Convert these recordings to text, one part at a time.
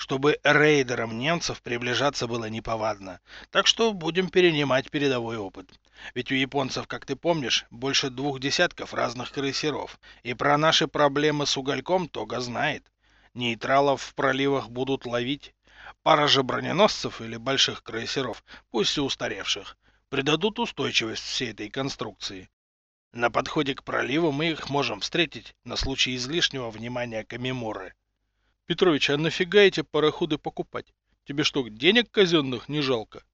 чтобы рейдерам немцев приближаться было неповадно. Так что будем перенимать передовой опыт. Ведь у японцев, как ты помнишь, больше двух десятков разных крейсеров. И про наши проблемы с угольком Тога знает. Нейтралов в проливах будут ловить. Пара же броненосцев или больших крейсеров, пусть и устаревших, придадут устойчивость всей этой конструкции. На подходе к проливу мы их можем встретить на случай излишнего внимания Камиморы. Петрович, а нафига эти пароходы покупать? Тебе что, денег казенных не жалко?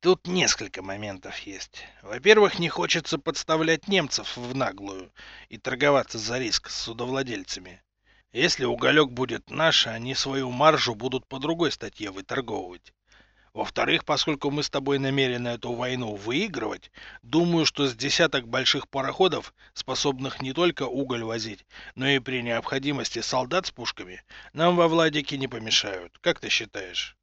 Тут несколько моментов есть. Во-первых, не хочется подставлять немцев в наглую и торговаться за риск с судовладельцами. Если уголек будет наш, они свою маржу будут по другой статье выторговывать. Во-вторых, поскольку мы с тобой намерены эту войну выигрывать, думаю, что с десяток больших пароходов, способных не только уголь возить, но и при необходимости солдат с пушками, нам во Владике не помешают. Как ты считаешь?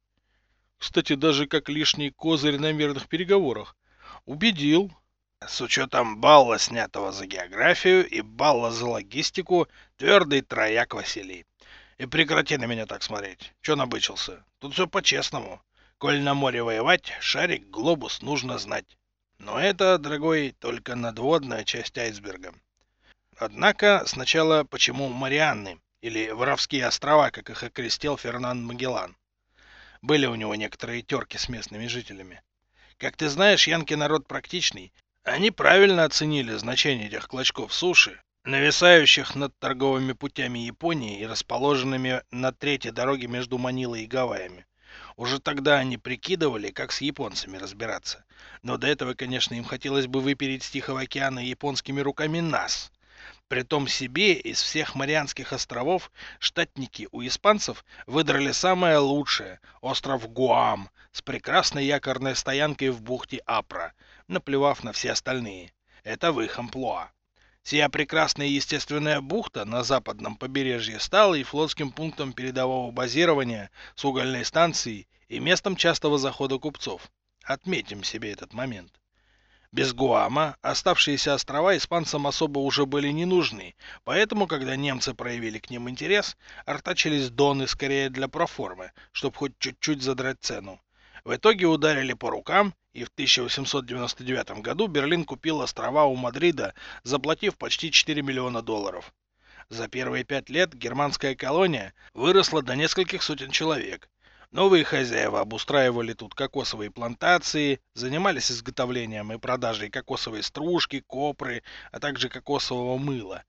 Кстати, даже как лишний козырь на мирных переговорах. Убедил. С учетом балла, снятого за географию, и балла за логистику, твердый трояк Василий. И прекрати на меня так смотреть. Че набычился? Тут все по-честному. Коль на море воевать, шарик, глобус нужно знать. Но это, дорогой, только надводная часть айсберга. Однако сначала почему Марианны, или Воровские острова, как их окрестил Фернанд Магеллан. Были у него некоторые терки с местными жителями. Как ты знаешь, янки народ практичный. Они правильно оценили значение этих клочков суши, нависающих над торговыми путями Японии и расположенными на третьей дороге между Манилой и Гавайями. Уже тогда они прикидывали, как с японцами разбираться. Но до этого, конечно, им хотелось бы выпереть с Тихого океана японскими руками нас. Притом себе из всех Марианских островов штатники у испанцев выдрали самое лучшее – остров Гуам с прекрасной якорной стоянкой в бухте Апра, наплевав на все остальные. Это в их амплуа. Сия прекрасная естественная бухта на западном побережье стала и флотским пунктом передового базирования с угольной станцией и местом частого захода купцов. Отметим себе этот момент. Без Гуама оставшиеся острова испанцам особо уже были не нужны, поэтому, когда немцы проявили к ним интерес, артачились доны скорее для проформы, чтобы хоть чуть-чуть задрать цену. В итоге ударили по рукам, и в 1899 году Берлин купил острова у Мадрида, заплатив почти 4 миллиона долларов. За первые пять лет германская колония выросла до нескольких сотен человек. Новые хозяева обустраивали тут кокосовые плантации, занимались изготовлением и продажей кокосовой стружки, копры, а также кокосового мыла.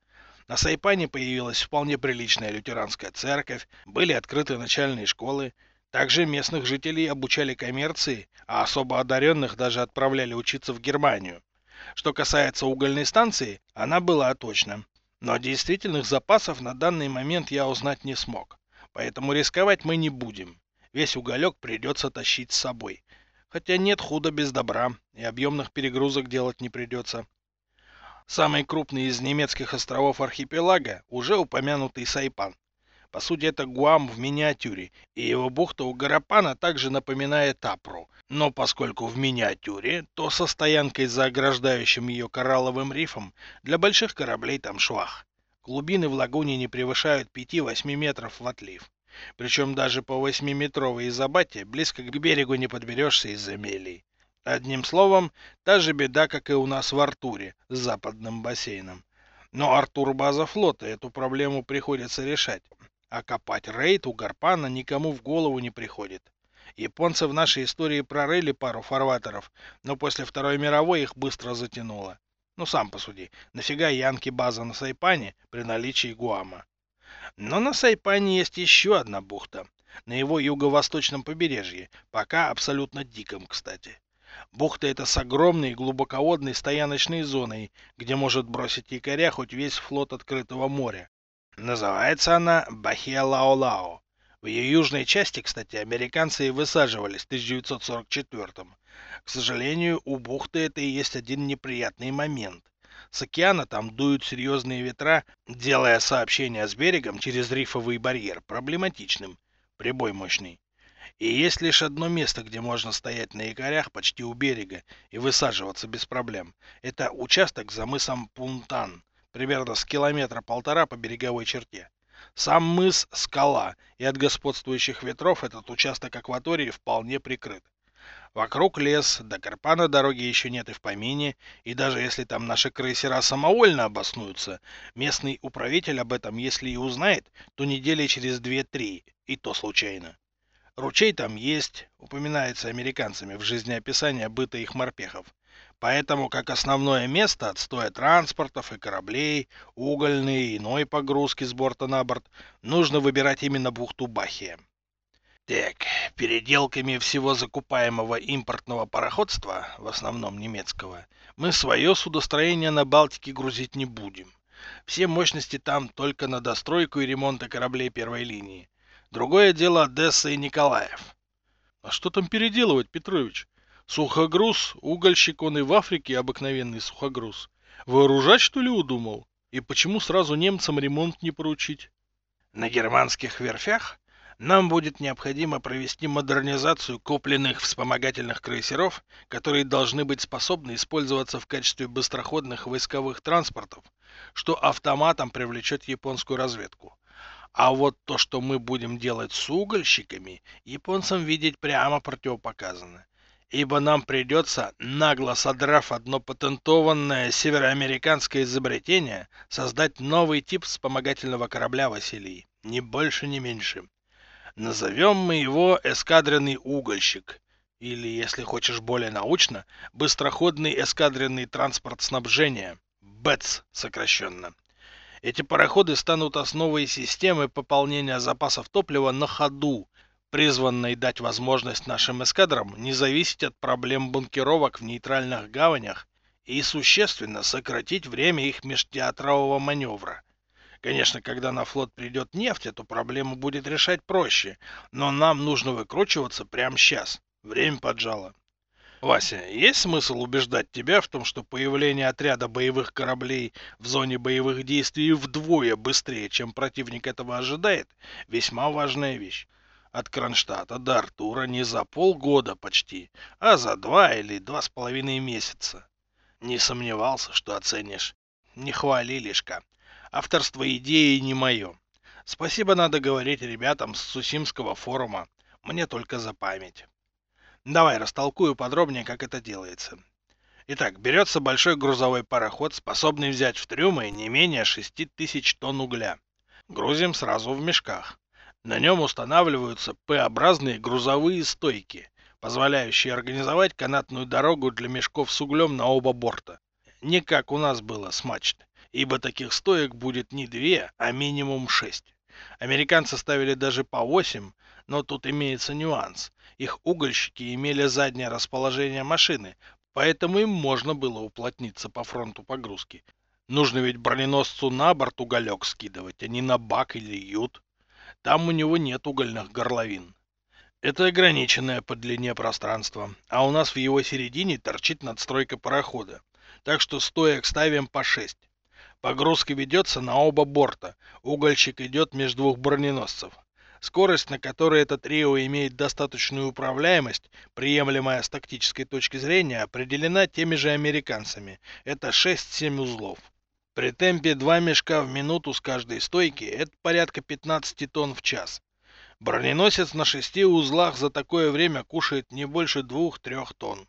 На Сайпане появилась вполне приличная лютеранская церковь, были открыты начальные школы, также местных жителей обучали коммерции, а особо одаренных даже отправляли учиться в Германию. Что касается угольной станции, она была точно. Но действительных запасов на данный момент я узнать не смог. Поэтому рисковать мы не будем. Весь уголек придется тащить с собой. Хотя нет худа без добра, и объемных перегрузок делать не придется. Самый крупный из немецких островов архипелага уже упомянутый Сайпан. По сути, это Гуам в миниатюре, и его бухта у Гарапана также напоминает Апру. Но поскольку в миниатюре, то со стоянкой за ограждающим ее коралловым рифом для больших кораблей там швах. Глубины в лагуне не превышают 5-8 метров в отлив. Причем даже по 8-метровой изобате близко к берегу не подберешься из-за мелей. Одним словом, та же беда, как и у нас в Артуре с западным бассейном. Но Артур база флота, эту проблему приходится решать. А копать рейд у Гарпана никому в голову не приходит. Японцы в нашей истории прорыли пару фарватеров, но после Второй мировой их быстро затянуло. Ну сам посуди, нафига Янки база на Сайпане при наличии Гуама? Но на Сайпане есть еще одна бухта, на его юго-восточном побережье, пока абсолютно диком, кстати. Бухта эта с огромной глубоководной стояночной зоной, где может бросить якоря хоть весь флот открытого моря. Называется она Бахия-Лао-Лао. В ее южной части, кстати, американцы и высаживались в 1944 -м. К сожалению, у бухты это и есть один неприятный момент. С океана там дуют серьезные ветра, делая сообщение с берегом через рифовый барьер проблематичным. Прибой мощный. И есть лишь одно место, где можно стоять на якорях почти у берега и высаживаться без проблем. Это участок за мысом Пунтан, примерно с километра полтора по береговой черте. Сам мыс – скала, и от господствующих ветров этот участок акватории вполне прикрыт. Вокруг лес, до Карпана дороги еще нет и в помине, и даже если там наши крейсера самовольно обоснуются, местный управитель об этом, если и узнает, то недели через две-три, и то случайно. Ручей там есть, упоминается американцами в жизнеописании быта их морпехов. Поэтому как основное место отстоя транспортов и кораблей, угольные и иной погрузки с борта на борт, нужно выбирать именно бухту Бахия. Так, переделками всего закупаемого импортного пароходства, в основном немецкого, мы свое судостроение на Балтике грузить не будем. Все мощности там только на достройку и ремонт кораблей первой линии. Другое дело Одесса и Николаев. А что там переделывать, Петрович? Сухогруз, угольщик он и в Африке обыкновенный сухогруз. Вооружать, что ли, удумал? И почему сразу немцам ремонт не поручить? На германских верфях нам будет необходимо провести модернизацию купленных вспомогательных крейсеров, которые должны быть способны использоваться в качестве быстроходных войсковых транспортов, что автоматом привлечет японскую разведку. А вот то, что мы будем делать с угольщиками, японцам видеть прямо противопоказано. Ибо нам придется, нагло содрав одно патентованное североамериканское изобретение, создать новый тип вспомогательного корабля Василий. Ни больше, ни меньше. Назовем мы его эскадренный угольщик. Или, если хочешь более научно, быстроходный эскадренный транспорт снабжения. БЭЦ сокращенно. Эти пароходы станут основой системы пополнения запасов топлива на ходу, призванной дать возможность нашим эскадрам не зависеть от проблем бункеровок в нейтральных гаванях и существенно сократить время их межтеатрового маневра. Конечно, когда на флот придет нефть, эту проблему будет решать проще, но нам нужно выкручиваться прямо сейчас. Время поджало. Вася, есть смысл убеждать тебя в том, что появление отряда боевых кораблей в зоне боевых действий вдвое быстрее, чем противник этого ожидает, весьма важная вещь. От Кронштадта до Артура не за полгода почти, а за два или два с половиной месяца. Не сомневался, что оценишь. Не хвали лишка. Авторство идеи не мое. Спасибо надо говорить ребятам с Сусимского форума. Мне только за память. Давай растолкую подробнее, как это делается. Итак, берется большой грузовой пароход, способный взять в трюмы не менее 6 тысяч тонн угля. Грузим сразу в мешках. На нем устанавливаются П-образные грузовые стойки, позволяющие организовать канатную дорогу для мешков с углем на оба борта. Не как у нас было с мачт, ибо таких стоек будет не две, а минимум шесть. Американцы ставили даже по восемь, но тут имеется нюанс. Их угольщики имели заднее расположение машины, поэтому им можно было уплотниться по фронту погрузки. Нужно ведь броненосцу на борт уголек скидывать, а не на бак или ют. Там у него нет угольных горловин. Это ограниченное по длине пространство, а у нас в его середине торчит надстройка парохода. Так что стоек ставим по 6. Погрузка ведется на оба борта. Угольщик идет между двух броненосцев. Скорость, на которой это трио имеет достаточную управляемость, приемлемая с тактической точки зрения, определена теми же американцами. Это 6-7 узлов. При темпе 2 мешка в минуту с каждой стойки это порядка 15 тонн в час. Броненосец на шести узлах за такое время кушает не больше 2-3 тонн.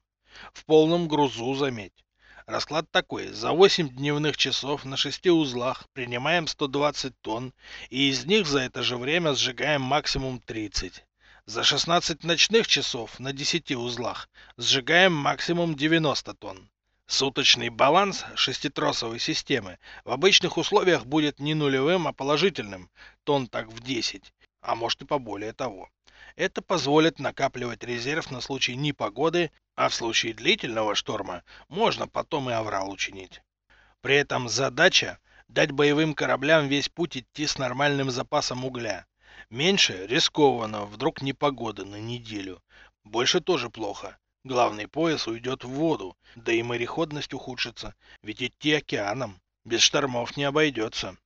В полном грузу, заметь. Расклад такой. За 8 дневных часов на 6 узлах принимаем 120 тонн, и из них за это же время сжигаем максимум 30. За 16 ночных часов на 10 узлах сжигаем максимум 90 тонн. Суточный баланс шеститросовой системы в обычных условиях будет не нулевым, а положительным, тонн так в 10, а может и поболее того. Это позволит накапливать резерв на случай непогоды, а в случае длительного шторма можно потом и аврал учинить. При этом задача – дать боевым кораблям весь путь идти с нормальным запасом угля. Меньше – рискованно, вдруг непогода на неделю. Больше тоже плохо. Главный пояс уйдет в воду, да и мореходность ухудшится, ведь идти океаном. Без штормов не обойдется.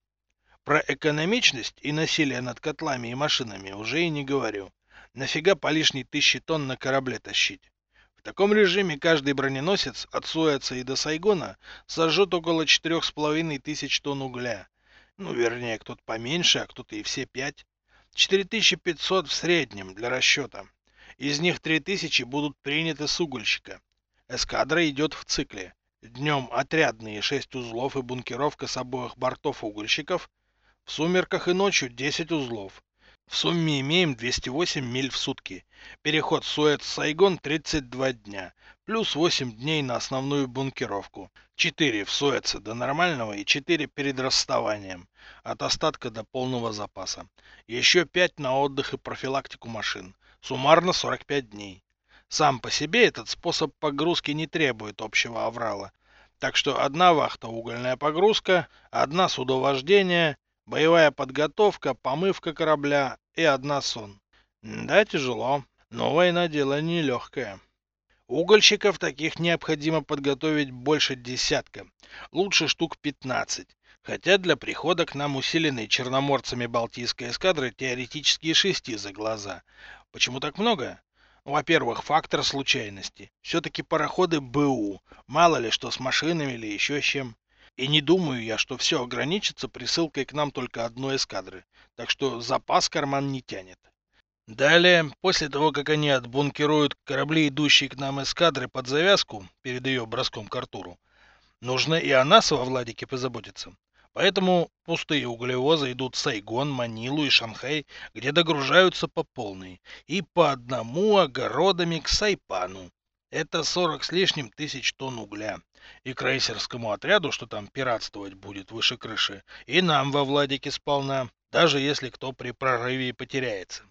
Про экономичность и насилие над котлами и машинами уже и не говорю. Нафига по лишней тысячи тонн на корабле тащить? В таком режиме каждый броненосец от Суэца и до Сайгона сожжет около четырех с половиной тысяч тонн угля. Ну, вернее, кто-то поменьше, а кто-то и все пять. 4500 в среднем для расчета. Из них 3000 будут приняты с угольщика. Эскадра идет в цикле. Днем отрядные 6 узлов и бункеровка с обоих бортов угольщиков. В сумерках и ночью 10 узлов. В сумме имеем 208 миль в сутки. Переход Суэц-Сайгон 32 дня. Плюс 8 дней на основную бункеровку. 4 в Суэце до нормального и 4 перед расставанием. От остатка до полного запаса. Еще 5 на отдых и профилактику машин. Суммарно 45 дней. Сам по себе этот способ погрузки не требует общего аврала. Так что одна вахта угольная погрузка, одна судовождение, боевая подготовка, помывка корабля и одна сон. Да, тяжело, но война дело нелегкое. Угольщиков таких необходимо подготовить больше десятка, лучше штук 15. Хотя для прихода к нам усиленной черноморцами Балтийской эскадры теоретически шести за глаза. Почему так много? Во-первых, фактор случайности. Все-таки пароходы БУ. Мало ли что с машинами или еще с чем. И не думаю я, что все ограничится присылкой к нам только одной эскадры. Так что запас карман не тянет. Далее, после того, как они отбункируют корабли, идущие к нам эскадры под завязку, перед ее броском к Артуру, нужно и о нас во Владике позаботиться. Поэтому пустые углевозы идут в Сайгон, Манилу и Шанхай, где догружаются по полной, и по одному огородами к Сайпану. Это 40 с лишним тысяч тонн угля. И крейсерскому отряду, что там пиратствовать будет выше крыши, и нам во Владике сполна, даже если кто при прорыве потеряется.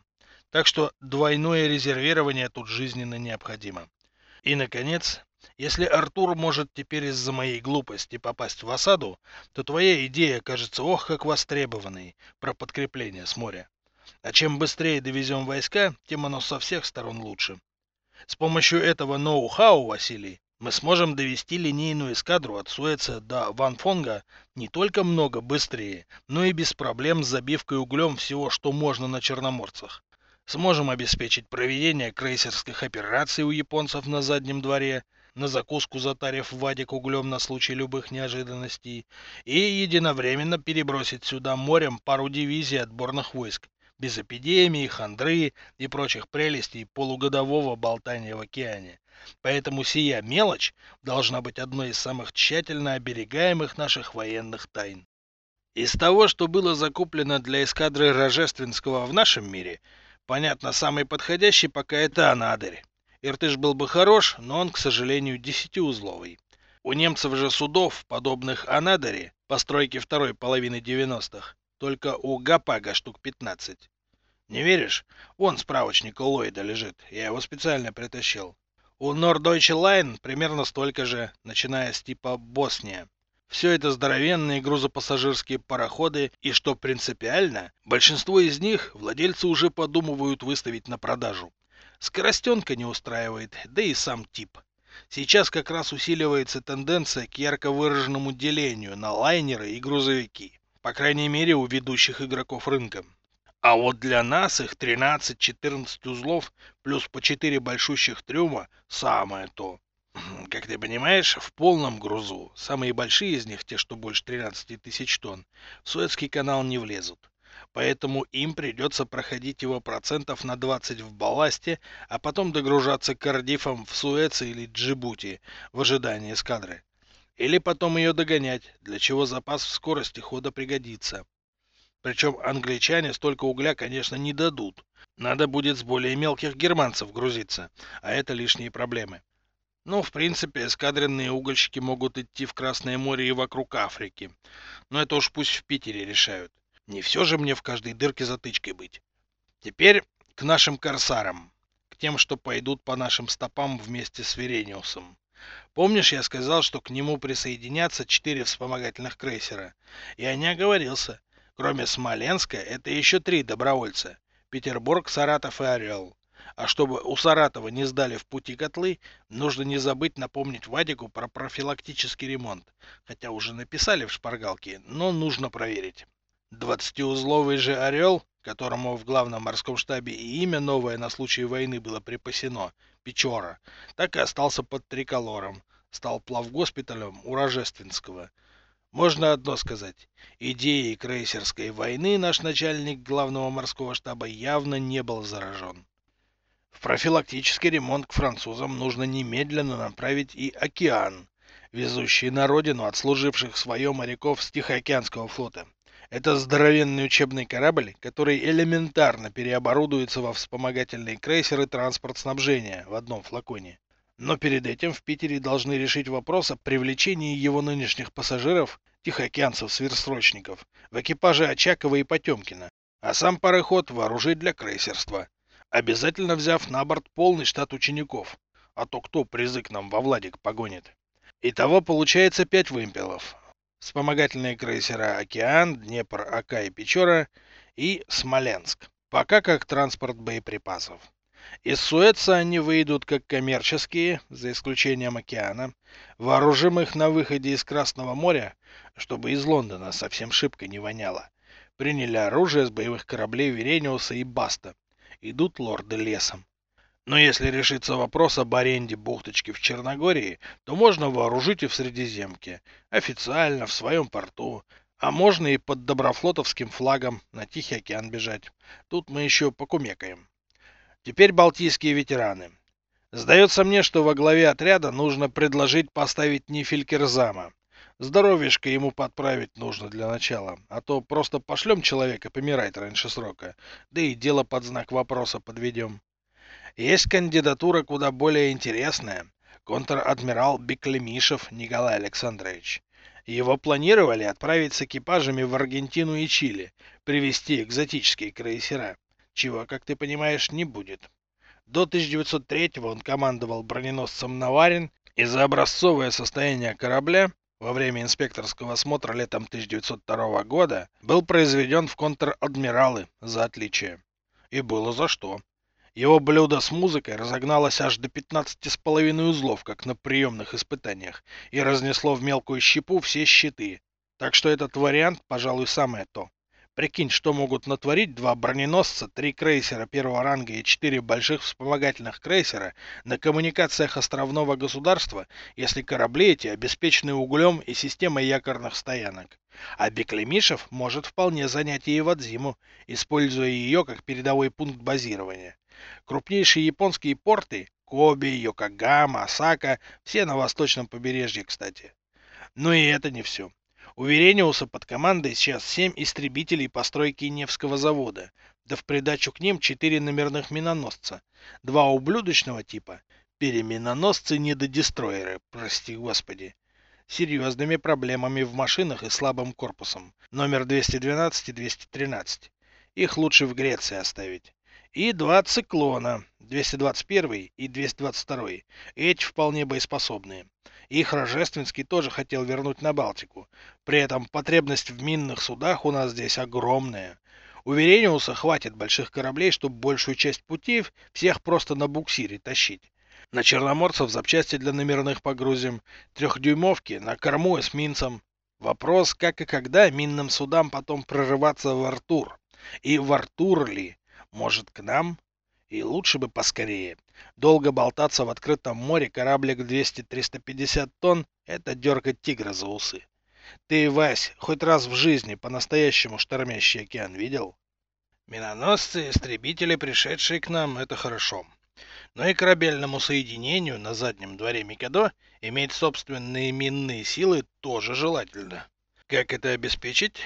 Так что двойное резервирование тут жизненно необходимо. И, наконец, если Артур может теперь из-за моей глупости попасть в осаду, то твоя идея кажется ох как востребованной про подкрепление с моря. А чем быстрее довезем войска, тем оно со всех сторон лучше. С помощью этого ноу-хау, Василий, мы сможем довести линейную эскадру от Суэца до Ванфонга не только много быстрее, но и без проблем с забивкой углем всего, что можно на Черноморцах. Сможем обеспечить проведение крейсерских операций у японцев на заднем дворе, на закуску затарив вадик углем на случай любых неожиданностей, и единовременно перебросить сюда морем пару дивизий отборных войск, без эпидемии, хандры и прочих прелестей полугодового болтания в океане. Поэтому сия мелочь должна быть одной из самых тщательно оберегаемых наших военных тайн. Из того, что было закуплено для эскадры Рожественского в нашем мире, понятно, самый подходящий пока это Анадырь. Иртыш был бы хорош, но он, к сожалению, десятиузловый. У немцев же судов, подобных Анадыре, постройки второй половины 90-х, только у Гапага штук 15. Не веришь? Вон справочник у Ллойда лежит, я его специально притащил. У Norddeutsche Line примерно столько же, начиная с типа Босния. Все это здоровенные грузопассажирские пароходы, и что принципиально, большинство из них владельцы уже подумывают выставить на продажу. Скоростенка не устраивает, да и сам тип. Сейчас как раз усиливается тенденция к ярко выраженному делению на лайнеры и грузовики. По крайней мере у ведущих игроков рынка. А вот для нас их 13-14 узлов плюс по 4 большущих трюма самое то. Как ты понимаешь, в полном грузу, самые большие из них, те, что больше 13 тысяч тонн, в Суэцкий канал не влезут поэтому им придется проходить его процентов на 20 в балласте, а потом догружаться Кардифом в Суэце или Джибути в ожидании эскадры. Или потом ее догонять, для чего запас в скорости хода пригодится. Причем англичане столько угля, конечно, не дадут. Надо будет с более мелких германцев грузиться, а это лишние проблемы. Ну, в принципе, эскадренные угольщики могут идти в Красное море и вокруг Африки. Но это уж пусть в Питере решают. Не все же мне в каждой дырке затычкой быть. Теперь к нашим корсарам. К тем, что пойдут по нашим стопам вместе с Верениусом. Помнишь, я сказал, что к нему присоединятся четыре вспомогательных крейсера? Я не оговорился. Кроме Смоленска, это еще три добровольца. Петербург, Саратов и Орел. А чтобы у Саратова не сдали в пути котлы, нужно не забыть напомнить Вадику про профилактический ремонт. Хотя уже написали в шпаргалке, но нужно проверить. Двадцатиузловый же «Орел», которому в главном морском штабе и имя новое на случай войны было припасено, Печора, так и остался под триколором, стал плавгоспиталем у Рожественского. Можно одно сказать. Идеей крейсерской войны наш начальник главного морского штаба явно не был заражен. В профилактический ремонт к французам нужно немедленно направить и океан, везущий на родину отслуживших свое моряков с Тихоокеанского флота. Это здоровенный учебный корабль, который элементарно переоборудуется во вспомогательные крейсеры транспорт снабжения в одном флаконе. Но перед этим в Питере должны решить вопрос о привлечении его нынешних пассажиров, тихоокеанцев-сверхсрочников, в экипаже Очакова и Потемкина, а сам пароход вооружить для крейсерства, обязательно взяв на борт полный штат учеников, а то кто призы к нам во Владик погонит. Итого получается пять вымпелов, вспомогательные крейсера «Океан», «Днепр», «Ака» и «Печора» и «Смоленск». Пока как транспорт боеприпасов. Из Суэца они выйдут как коммерческие, за исключением океана, вооружим их на выходе из Красного моря, чтобы из Лондона совсем шибко не воняло. Приняли оружие с боевых кораблей Верениуса и Баста. Идут лорды лесом. Но если решится вопрос об аренде бухточки в Черногории, то можно вооружить и в Средиземке, официально, в своем порту, а можно и под доброфлотовским флагом на Тихий океан бежать. Тут мы еще покумекаем. Теперь балтийские ветераны. Сдается мне, что во главе отряда нужно предложить поставить не Фелькерзама. Здоровьишко ему подправить нужно для начала, а то просто пошлем человека помирать раньше срока, да и дело под знак вопроса подведем. Есть кандидатура куда более интересная. Контр-адмирал Беклемишев Николай Александрович. Его планировали отправить с экипажами в Аргентину и Чили, привезти экзотические крейсера, чего, как ты понимаешь, не будет. До 1903-го он командовал броненосцем «Наварин», и за образцовое состояние корабля во время инспекторского осмотра летом 1902 года был произведен в контр-адмиралы за отличие. И было за что. Его блюдо с музыкой разогналось аж до 15,5 узлов, как на приемных испытаниях, и разнесло в мелкую щепу все щиты. Так что этот вариант, пожалуй, самое то. Прикинь, что могут натворить два броненосца, три крейсера первого ранга и четыре больших вспомогательных крейсера на коммуникациях островного государства, если корабли эти обеспечены углем и системой якорных стоянок. А Беклемишев может вполне занять и Ивадзиму, используя ее как передовой пункт базирования. Крупнейшие японские порты – Коби, Йокогама, Осака – все на восточном побережье, кстати. Но и это не все. У Верениуса под командой сейчас семь истребителей постройки Невского завода, да в придачу к ним четыре номерных миноносца, два ублюдочного типа, переминоносцы-недодестройеры, прости господи, серьезными проблемами в машинах и слабым корпусом, номер 212 и 213. Их лучше в Греции оставить и два циклона, 221 и 222. Эти вполне боеспособные. Их Рожественский тоже хотел вернуть на Балтику. При этом потребность в минных судах у нас здесь огромная. У Верениуса хватит больших кораблей, чтобы большую часть путей всех просто на буксире тащить. На черноморцев запчасти для номерных погрузим, трехдюймовки на корму эсминцам. Вопрос, как и когда минным судам потом прорываться в Артур. И в Артур ли? Может, к нам? И лучше бы поскорее. Долго болтаться в открытом море кораблик 200-350 тонн — это дергать тигра за усы. Ты, Вась, хоть раз в жизни по-настоящему штормящий океан видел? Миноносцы, истребители, пришедшие к нам, это хорошо. Но и корабельному соединению на заднем дворе Микадо иметь собственные минные силы тоже желательно. Как это обеспечить?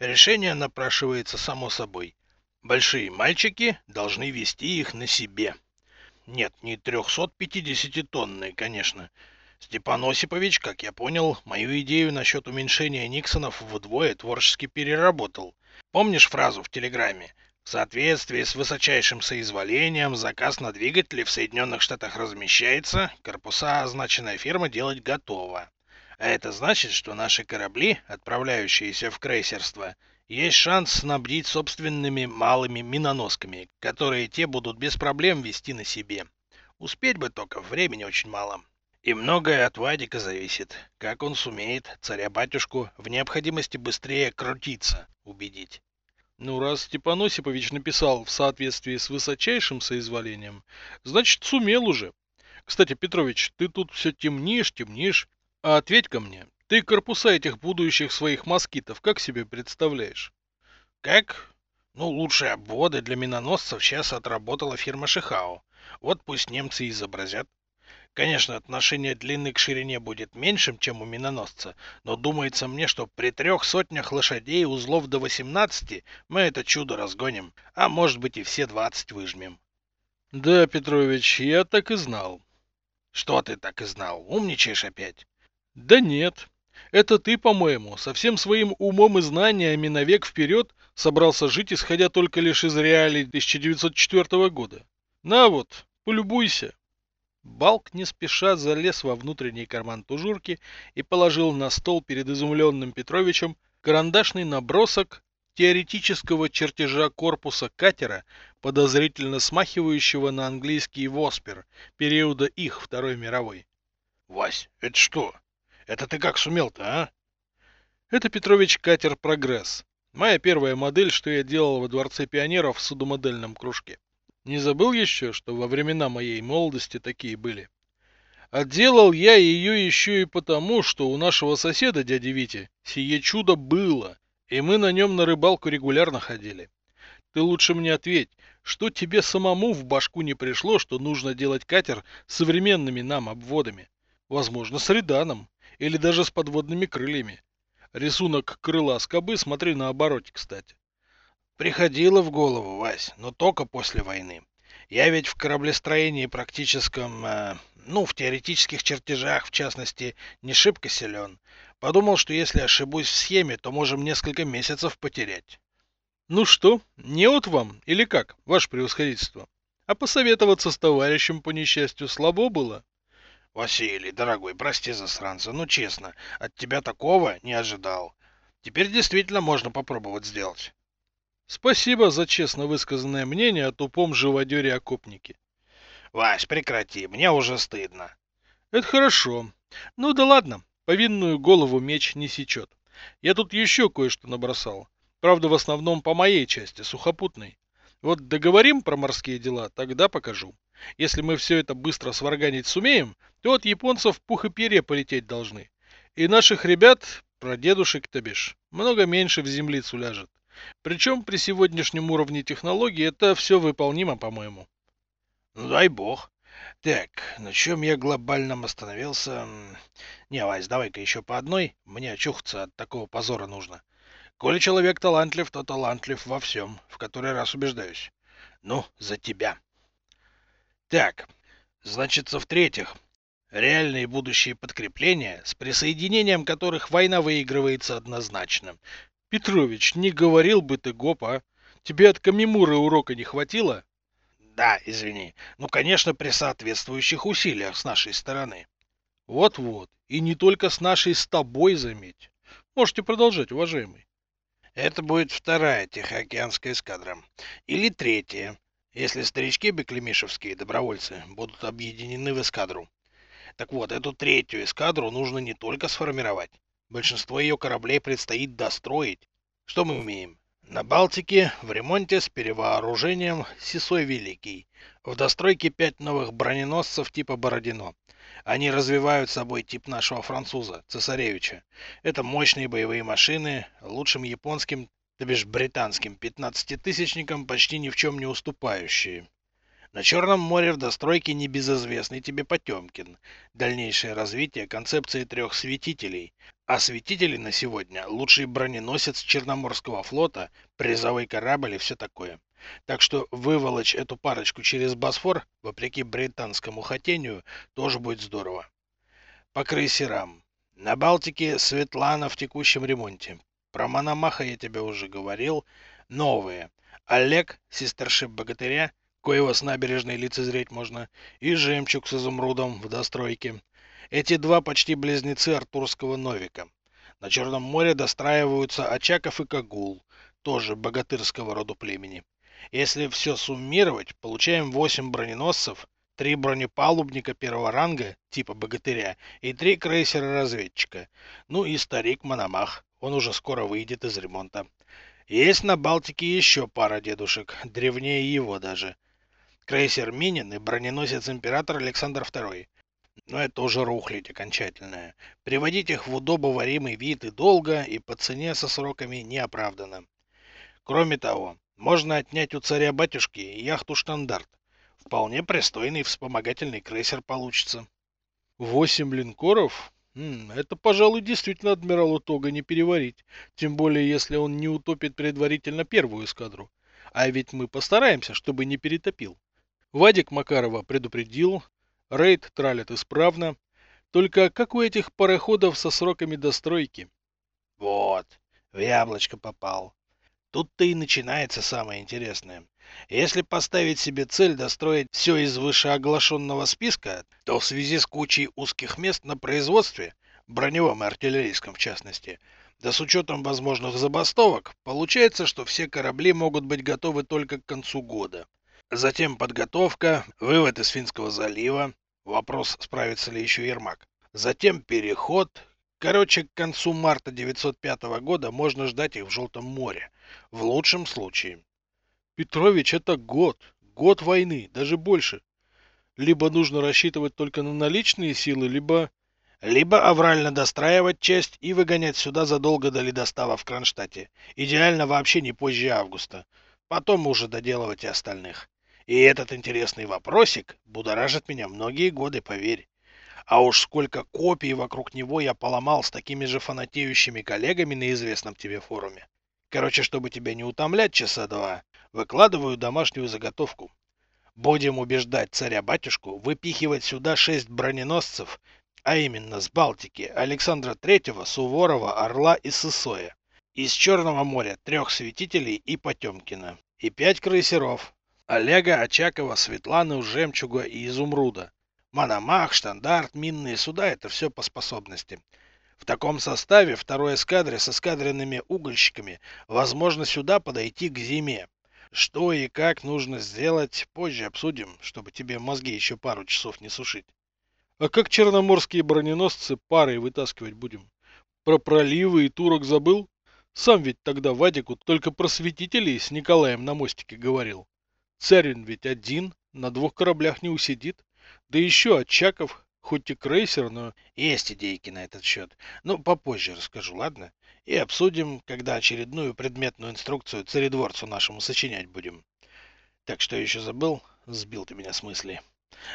Решение напрашивается само собой. Большие мальчики должны вести их на себе. Нет, не 350-тонные, конечно. Степан Осипович, как я понял, мою идею насчет уменьшения Никсонов вдвое творчески переработал. Помнишь фразу в телеграмме? В соответствии с высочайшим соизволением заказ на двигатели в Соединенных Штатах размещается, корпуса означенная фирма делать готова. А это значит, что наши корабли, отправляющиеся в крейсерство, есть шанс снабдить собственными малыми миноносками, которые те будут без проблем вести на себе. Успеть бы только, времени очень мало. И многое от Вадика зависит, как он сумеет царя-батюшку в необходимости быстрее крутиться убедить. Ну, раз Степан Осипович написал в соответствии с высочайшим соизволением, значит, сумел уже. Кстати, Петрович, ты тут все темнишь, темнишь. А ответь ко мне, Ты корпуса этих будущих своих москитов как себе представляешь? Как? Ну, лучшие обводы для миноносцев сейчас отработала фирма Шихао. Вот пусть немцы изобразят. Конечно, отношение длины к ширине будет меньшим, чем у миноносца, но думается мне, что при трех сотнях лошадей узлов до 18 мы это чудо разгоним, а может быть и все 20 выжмем. Да, Петрович, я так и знал. Что ты так и знал? Умничаешь опять? Да нет. Это ты, по-моему, со всем своим умом и знаниями навек вперед собрался жить, исходя только лишь из реалий 1904 года. На вот, полюбуйся. Балк не спеша залез во внутренний карман тужурки и положил на стол перед изумленным Петровичем карандашный набросок теоретического чертежа корпуса катера, подозрительно смахивающего на английский Воспер периода их Второй мировой. Вась, это что? Это ты как сумел-то, а? Это, Петрович, катер «Прогресс». Моя первая модель, что я делал во Дворце пионеров в судомодельном кружке. Не забыл еще, что во времена моей молодости такие были? Отделал я ее еще и потому, что у нашего соседа, дяди Вити, сие чудо было, и мы на нем на рыбалку регулярно ходили. Ты лучше мне ответь, что тебе самому в башку не пришло, что нужно делать катер современными нам обводами? Возможно, с реданом, или даже с подводными крыльями. Рисунок крыла скобы смотри на обороте, кстати. Приходило в голову, Вась, но только после войны. Я ведь в кораблестроении практическом, э, ну, в теоретических чертежах, в частности, не шибко силен. Подумал, что если ошибусь в схеме, то можем несколько месяцев потерять. Ну что, не от вам, или как, ваше превосходительство? А посоветоваться с товарищем по несчастью слабо было? Василий, дорогой, прости засранца, ну честно, от тебя такого не ожидал. Теперь действительно можно попробовать сделать. Спасибо за честно высказанное мнение о тупом живодере-окопнике. Вась, прекрати, мне уже стыдно. Это хорошо. Ну да ладно, повинную голову меч не сечет. Я тут еще кое-что набросал. Правда, в основном по моей части, сухопутной. Вот договорим про морские дела, тогда покажу. Если мы все это быстро сварганить сумеем, то от японцев пух и перья полететь должны. И наших ребят, про дедушек, то бишь, много меньше в землицу ляжет. Причем при сегодняшнем уровне технологий это все выполнимо, по-моему. Ну дай бог. Так, на чем я глобальном остановился? Не, Вась, давай-ка еще по одной. Мне очухаться от такого позора нужно. Коли человек талантлив, то талантлив во всем, в который раз убеждаюсь. Ну, за тебя. Так, значит, в-третьих, реальные будущие подкрепления, с присоединением которых война выигрывается однозначно. Петрович, не говорил бы ты гоп, а? Тебе от Камимуры урока не хватило? Да, извини. Ну, конечно, при соответствующих усилиях с нашей стороны. Вот-вот. И не только с нашей с тобой, заметь. Можете продолжать, уважаемый. Это будет вторая Тихоокеанская эскадра. Или третья, если старички беклемишевские добровольцы будут объединены в эскадру. Так вот, эту третью эскадру нужно не только сформировать, Большинство ее кораблей предстоит достроить. Что мы умеем? На Балтике в ремонте с перевооружением Сисой Великий. В достройке пять новых броненосцев типа Бородино. Они развивают собой тип нашего француза, цесаревича. Это мощные боевые машины, лучшим японским, то бишь британским, 15-тысячникам почти ни в чем не уступающие. На Черном море в достройке небезызвестный тебе Потемкин. Дальнейшее развитие концепции трех светителей. А светители на сегодня лучший броненосец Черноморского флота, призовой корабль и все такое. Так что выволочь эту парочку через Босфор, вопреки британскому хотению, тоже будет здорово. По крейсерам. На Балтике Светлана в текущем ремонте. Про Мономаха я тебе уже говорил. Новые. Олег, сестершип богатыря, коего с набережной лицезреть можно, и жемчуг с изумрудом в достройке. Эти два почти близнецы Артурского Новика. На Черном море достраиваются Очаков и Кагул, тоже богатырского рода племени. Если все суммировать, получаем 8 броненосцев, 3 бронепалубника первого ранга, типа богатыря, и 3 крейсера-разведчика. Ну и старик Мономах, он уже скоро выйдет из ремонта. Есть на Балтике еще пара дедушек, древнее его даже. Крейсер Минин и броненосец император Александр II. Но это уже рухлить окончательная. Приводить их в удобоваримый вид и долго, и по цене со сроками неоправданно. Кроме того, можно отнять у царя-батюшки яхту «Штандарт». Вполне пристойный вспомогательный крейсер получится. Восемь линкоров? Это, пожалуй, действительно адмиралу Тога не переварить. Тем более, если он не утопит предварительно первую эскадру. А ведь мы постараемся, чтобы не перетопил. Вадик Макарова предупредил, рейд тралят исправно. Только как у этих пароходов со сроками достройки? Вот, в яблочко попал. Тут-то и начинается самое интересное. Если поставить себе цель достроить все из вышеоглашенного списка, то в связи с кучей узких мест на производстве, броневом и артиллерийском в частности, да с учетом возможных забастовок, получается, что все корабли могут быть готовы только к концу года. Затем подготовка, вывод из Финского залива, вопрос, справится ли еще Ермак. Затем переход. Короче, к концу марта 905 года можно ждать их в Желтом море. В лучшем случае. Петрович, это год. Год войны, даже больше. Либо нужно рассчитывать только на наличные силы, либо... Либо аврально достраивать часть и выгонять сюда задолго до ледостава в Кронштадте. Идеально вообще не позже августа. Потом уже доделывать и остальных. И этот интересный вопросик будоражит меня многие годы, поверь. А уж сколько копий вокруг него я поломал с такими же фанатеющими коллегами на известном тебе форуме. Короче, чтобы тебя не утомлять часа два, выкладываю домашнюю заготовку. Будем убеждать царя-батюшку выпихивать сюда шесть броненосцев, а именно с Балтики Александра Третьего, Суворова, Орла и Сысоя. Из Черного моря трех святителей и Потемкина. И пять крейсеров. Олега, Очакова, Светланы, Жемчуга и Изумруда. Мономах, штандарт, минные суда – это все по способности. В таком составе второй эскадре с эскадренными угольщиками возможно сюда подойти к зиме. Что и как нужно сделать, позже обсудим, чтобы тебе мозги еще пару часов не сушить. А как черноморские броненосцы парой вытаскивать будем? Про проливы и турок забыл? Сам ведь тогда Вадику только про святителей с Николаем на мостике говорил. Царин ведь один, на двух кораблях не усидит. Да еще Очаков, хоть и крейсер, но... Есть идейки на этот счет. Ну, попозже расскажу, ладно? И обсудим, когда очередную предметную инструкцию царедворцу нашему сочинять будем. Так что еще забыл? Сбил ты меня с мысли.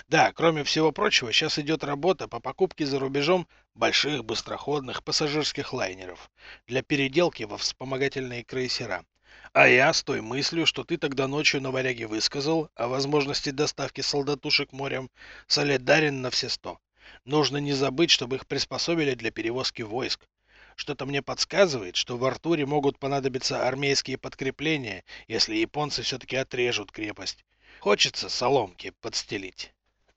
Да, кроме всего прочего, сейчас идет работа по покупке за рубежом больших быстроходных пассажирских лайнеров для переделки во вспомогательные крейсера. А я с той мыслью, что ты тогда ночью на варяге высказал о возможности доставки солдатушек морем, солидарен на все сто. Нужно не забыть, чтобы их приспособили для перевозки войск. Что-то мне подсказывает, что в Артуре могут понадобиться армейские подкрепления, если японцы все-таки отрежут крепость. Хочется соломки подстелить.